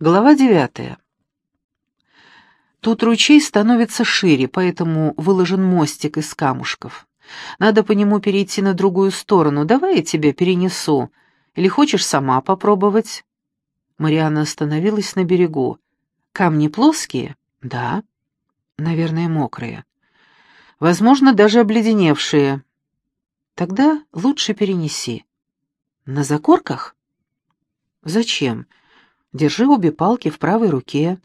Глава девятая. Тут ручей становится шире, поэтому выложен мостик из камушков. Надо по нему перейти на другую сторону. Давай я тебя перенесу. Или хочешь сама попробовать?» Марианна остановилась на берегу. «Камни плоские?» «Да». «Наверное, мокрые». «Возможно, даже обледеневшие». «Тогда лучше перенеси». «На закорках?» «Зачем?» Держи обе палки в правой руке.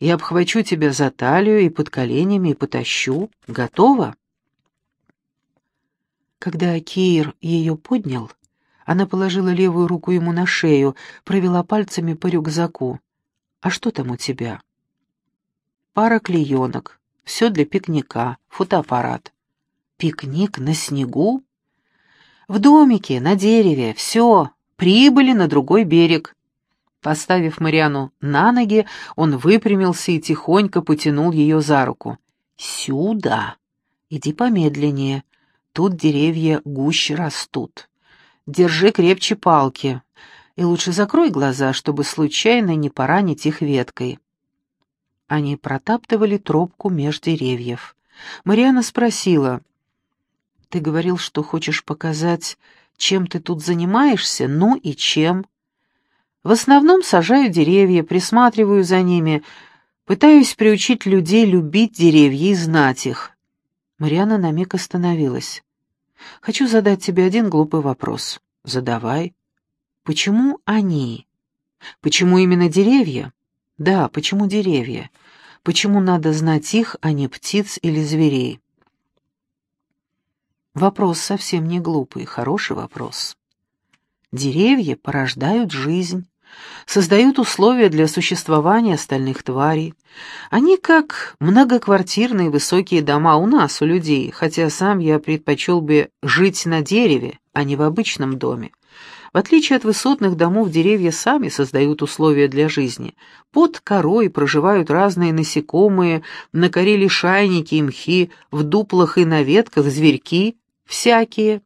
Я обхвачу тебя за талию и под коленями и потащу. Готово?» Когда Кир ее поднял, она положила левую руку ему на шею, провела пальцами по рюкзаку. «А что там у тебя?» «Пара клеенок. Все для пикника. Фотоаппарат». «Пикник на снегу?» «В домике, на дереве. Все. Прибыли на другой берег. Поставив Мариану на ноги, он выпрямился и тихонько потянул ее за руку. «Сюда! Иди помедленнее. Тут деревья гуще растут. Держи крепче палки. И лучше закрой глаза, чтобы случайно не поранить их веткой». Они протаптывали тропку меж деревьев. Мариана спросила, «Ты говорил, что хочешь показать, чем ты тут занимаешься, ну и чем?» В основном сажаю деревья, присматриваю за ними, пытаюсь приучить людей любить деревья и знать их. Мариана на миг остановилась. «Хочу задать тебе один глупый вопрос». «Задавай». «Почему они?» «Почему именно деревья?» «Да, почему деревья? Почему надо знать их, а не птиц или зверей?» Вопрос совсем не глупый, хороший вопрос. Деревья порождают жизнь, создают условия для существования остальных тварей. Они как многоквартирные высокие дома у нас, у людей, хотя сам я предпочел бы жить на дереве, а не в обычном доме. В отличие от высотных домов, деревья сами создают условия для жизни. Под корой проживают разные насекомые, на коре лишайники и мхи, в дуплах и на ветках зверьки, всякие.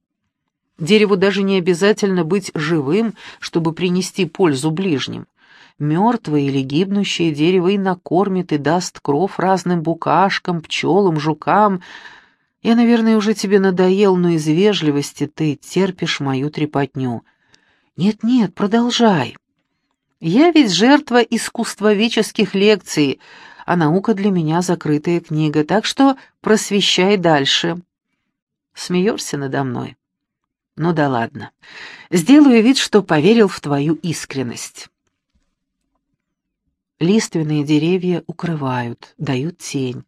Дереву даже не обязательно быть живым, чтобы принести пользу ближним. Мертвое или гибнущее дерево и накормит, и даст кров разным букашкам, пчелам, жукам. Я, наверное, уже тебе надоел, но из вежливости ты терпишь мою трепотню. Нет-нет, продолжай. Я ведь жертва искусствоведческих лекций, а наука для меня закрытая книга, так что просвещай дальше. Смеешься надо мной? Ну да ладно. Сделаю вид, что поверил в твою искренность. Лиственные деревья укрывают, дают тень.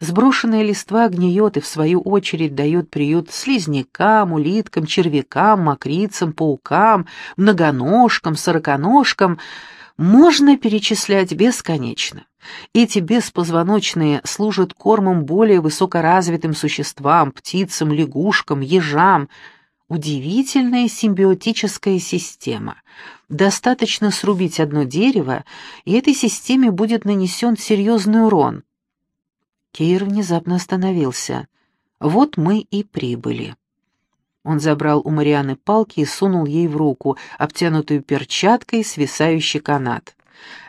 Сброшенная листва гниет и, в свою очередь, дает приют слизнякам, улиткам, червякам, мокрицам, паукам, многоножкам, сороконожкам. Можно перечислять бесконечно. Эти беспозвоночные служат кормом более высокоразвитым существам, птицам, лягушкам, ежам — Удивительная симбиотическая система. Достаточно срубить одно дерево, и этой системе будет нанесен серьезный урон. Кир внезапно остановился. Вот мы и прибыли. Он забрал у Марианы палки и сунул ей в руку, обтянутую перчаткой, свисающий канат.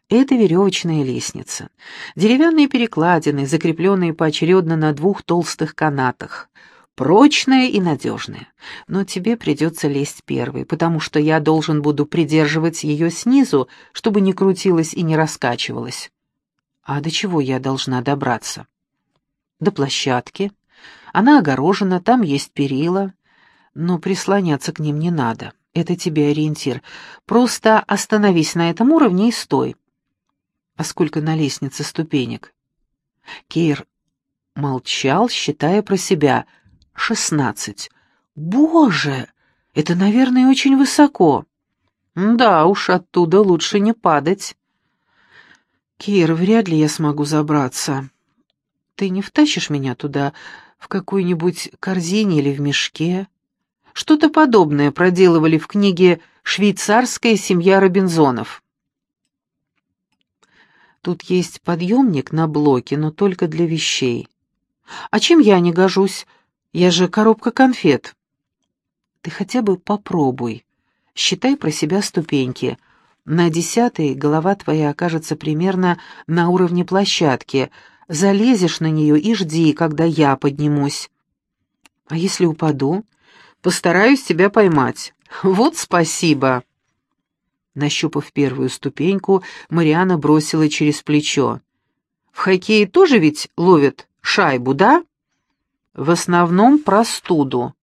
Это веревочная лестница. Деревянные перекладины, закрепленные поочередно на двух толстых канатах прочная и надежная. Но тебе придется лезть первой, потому что я должен буду придерживать ее снизу, чтобы не крутилась и не раскачивалась. А до чего я должна добраться? До площадки. Она огорожена, там есть перила, но прислоняться к ним не надо. Это тебе ориентир. Просто остановись на этом уровне и стой. А сколько на лестнице ступенек? Кейр молчал, считая про себя — шестнадцать. Боже, это, наверное, очень высоко. Да уж, оттуда лучше не падать. Кир, вряд ли я смогу забраться. Ты не втащишь меня туда в какой-нибудь корзине или в мешке? Что-то подобное проделывали в книге «Швейцарская семья Робинзонов». Тут есть подъемник на блоке, но только для вещей. А чем я не гожусь? Я же коробка конфет. Ты хотя бы попробуй. Считай про себя ступеньки. На десятой голова твоя окажется примерно на уровне площадки. Залезешь на нее и жди, когда я поднимусь. А если упаду? Постараюсь тебя поймать. Вот спасибо. Нащупав первую ступеньку, Мариана бросила через плечо. «В хоккее тоже ведь ловят шайбу, да?» «В основном простуду»,